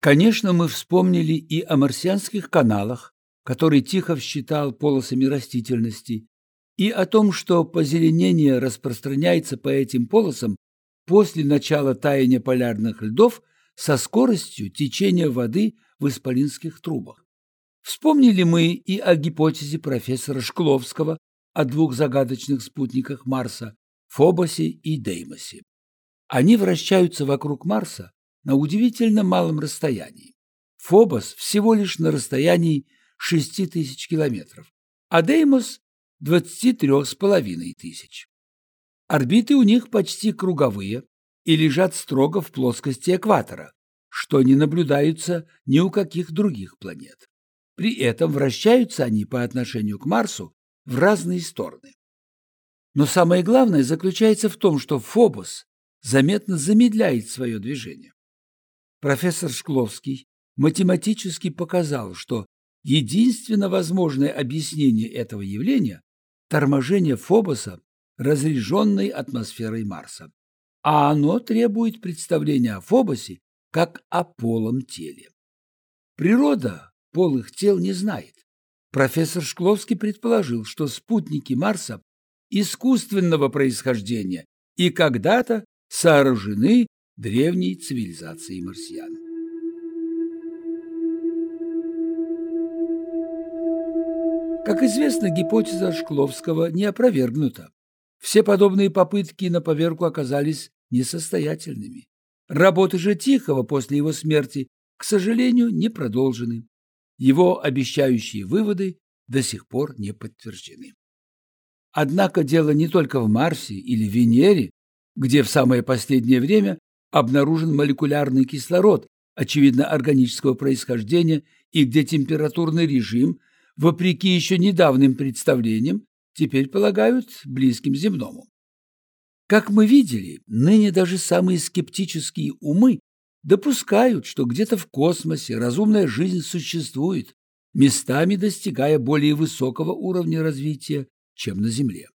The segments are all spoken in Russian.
Конечно, мы вспомнили и о марсианских каналах, которые Тихов считал полосами растительности, и о том, что позеленение распространяется по этим полосам после начала таяния полярных льдов со скоростью течения воды в исполинских трубах. Вспомнили мы и о гипотезе профессора Шкловского о двух загадочных спутниках Марса – Фобосе и Деймосе. Они вращаются вокруг Марса на удивительно малом расстоянии. Фобос всего лишь на расстоянии 6 тысяч километров, а Деймос – 23,5 тысяч. Орбиты у них почти круговые и лежат строго в плоскости экватора, что не наблюдается ни у каких других планет. При этом вращаются они по отношению к Марсу в разные стороны. Но самое главное заключается в том, что Фобос заметно замедляет свое движение. Профессор Шкловский математически показал, что единственно возможное объяснение этого явления – торможение Фобоса разреженной атмосферой Марса. А оно требует представления о Фобосе как о полом теле. Природа полых тел не знает. Профессор Шкловский предположил, что спутники Марса искусственного происхождения и когда-то сооружены древней цивилизацией марсиан. Как известно, гипотеза Шкловского не опровергнута. Все подобные попытки на поверку оказались несостоятельными. Работы же Тихого после его смерти, к сожалению, не продолжены. Его обещающие выводы до сих пор не подтверждены. Однако дело не только в Марсе или Венере, где в самое последнее время обнаружен молекулярный кислород, очевидно органического происхождения, и где температурный режим, вопреки еще недавним представлениям, теперь полагают близким земному. Как мы видели, ныне даже самые скептические умы допускают, что где-то в космосе разумная жизнь существует, местами достигая более высокого уровня развития, чем на Земле.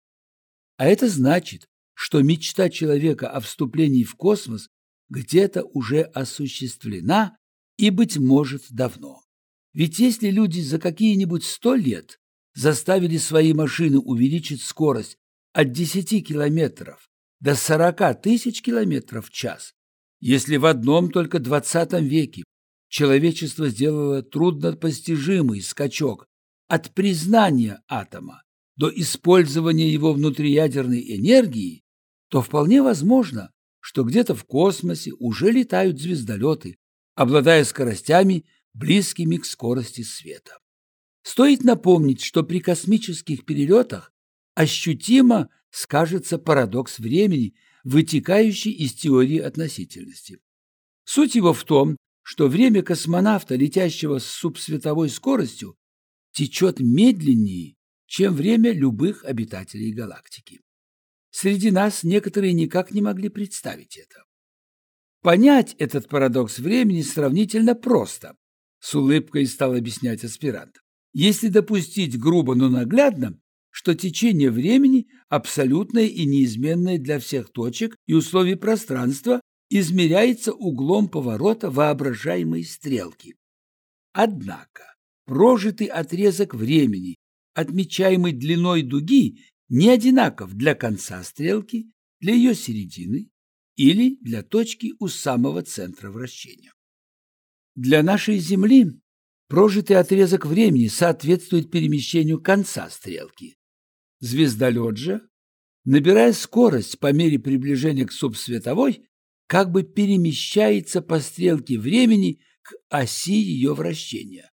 А это значит, что мечта человека о вступлении в космос где-то уже осуществлена и, быть может, давно. Ведь если люди за какие-нибудь сто лет заставили свои машины увеличить скорость от 10 километров до 40 тысяч километров в час, если в одном только 20 веке человечество сделало труднопостижимый скачок от признания атома до использования его внутриядерной энергии, то вполне возможно, что где-то в космосе уже летают звездолеты, обладая скоростями, близкими к скорости света. Стоит напомнить, что при космических перелетах ощутимо скажется парадокс времени, вытекающий из теории относительности. Суть его в том, что время космонавта, летящего с субсветовой скоростью, течет медленнее, чем время любых обитателей галактики. Среди нас некоторые никак не могли представить это. Понять этот парадокс времени сравнительно просто, с улыбкой стал объяснять аспирант. Если допустить грубо, но наглядно, что течение времени абсолютное и неизменное для всех точек и условий пространства измеряется углом поворота воображаемой стрелки. Однако прожитый отрезок времени, отмечаемый длиной дуги, не одинаков для конца стрелки, для ее середины или для точки у самого центра вращения. Для нашей Земли прожитый отрезок времени соответствует перемещению конца стрелки. Звездолет же, набирая скорость по мере приближения к субсветовой, как бы перемещается по стрелке времени к оси ее вращения.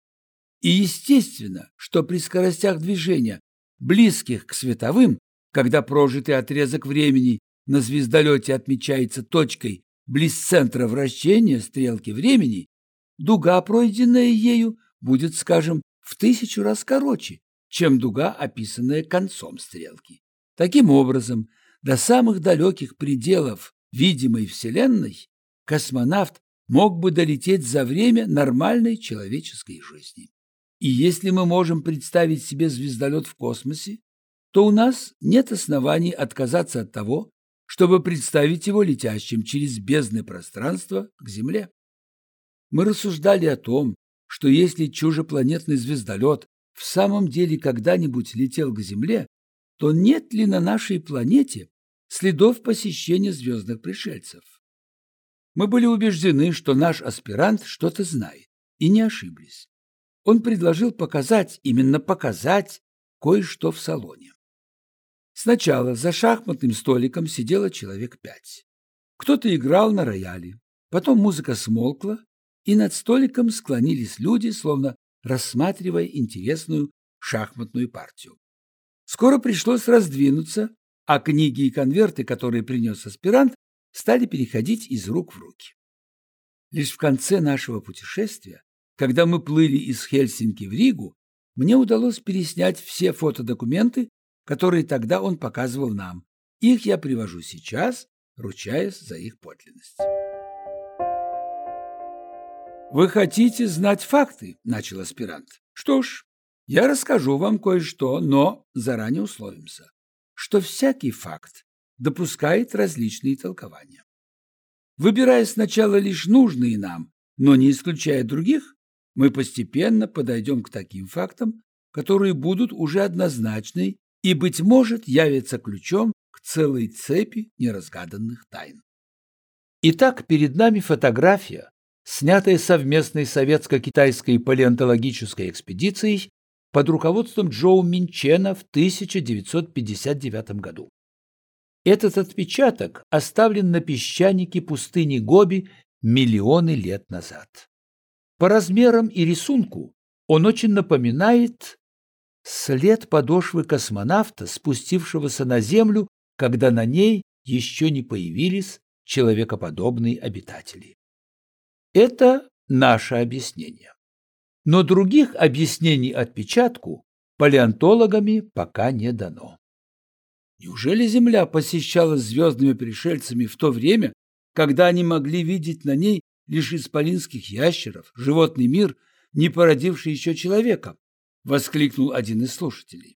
И естественно, что при скоростях движения, близких к световым, когда прожитый отрезок времени на звездолете отмечается точкой близ центра вращения стрелки времени, дуга, пройденная ею, будет, скажем, в тысячу раз короче, чем дуга, описанная концом стрелки. Таким образом, до самых далеких пределов видимой Вселенной космонавт мог бы долететь за время нормальной человеческой жизни. И если мы можем представить себе звездолет в космосе, то у нас нет оснований отказаться от того, чтобы представить его летящим через бездны пространства к Земле. Мы рассуждали о том, что если чужепланетный звездолет в самом деле когда-нибудь летел к Земле, то нет ли на нашей планете следов посещения звездных пришельцев? Мы были убеждены, что наш аспирант что-то знает, и не ошиблись. Он предложил показать, именно показать, кое-что в салоне. Сначала за шахматным столиком сидело человек пять. Кто-то играл на рояле, потом музыка смолкла, и над столиком склонились люди, словно рассматривая интересную шахматную партию. Скоро пришлось раздвинуться, а книги и конверты, которые принес аспирант, стали переходить из рук в руки. Лишь в конце нашего путешествия, когда мы плыли из Хельсинки в Ригу, мне удалось переснять все фотодокументы, которые тогда он показывал нам. Их я привожу сейчас, ручаясь за их подлинность. «Вы хотите знать факты?» – начал аспирант. «Что ж, я расскажу вам кое-что, но заранее условимся, что всякий факт допускает различные толкования. Выбирая сначала лишь нужные нам, но не исключая других, мы постепенно подойдем к таким фактам, которые будут уже однозначны и, быть может, явятся ключом к целой цепи неразгаданных тайн. Итак, перед нами фотография, снятая совместной советско-китайской палеонтологической экспедицией под руководством Джоу Минчена в 1959 году. Этот отпечаток оставлен на песчанике пустыни Гоби миллионы лет назад. По размерам и рисунку он очень напоминает след подошвы космонавта, спустившегося на Землю, когда на ней еще не появились человекоподобные обитатели. Это наше объяснение. Но других объяснений отпечатку палеонтологами пока не дано. Неужели Земля посещалась звездными пришельцами в то время, когда они могли видеть на ней лишь исполинских ящеров, животный мир, не породивший еще человека? — воскликнул один из слушателей.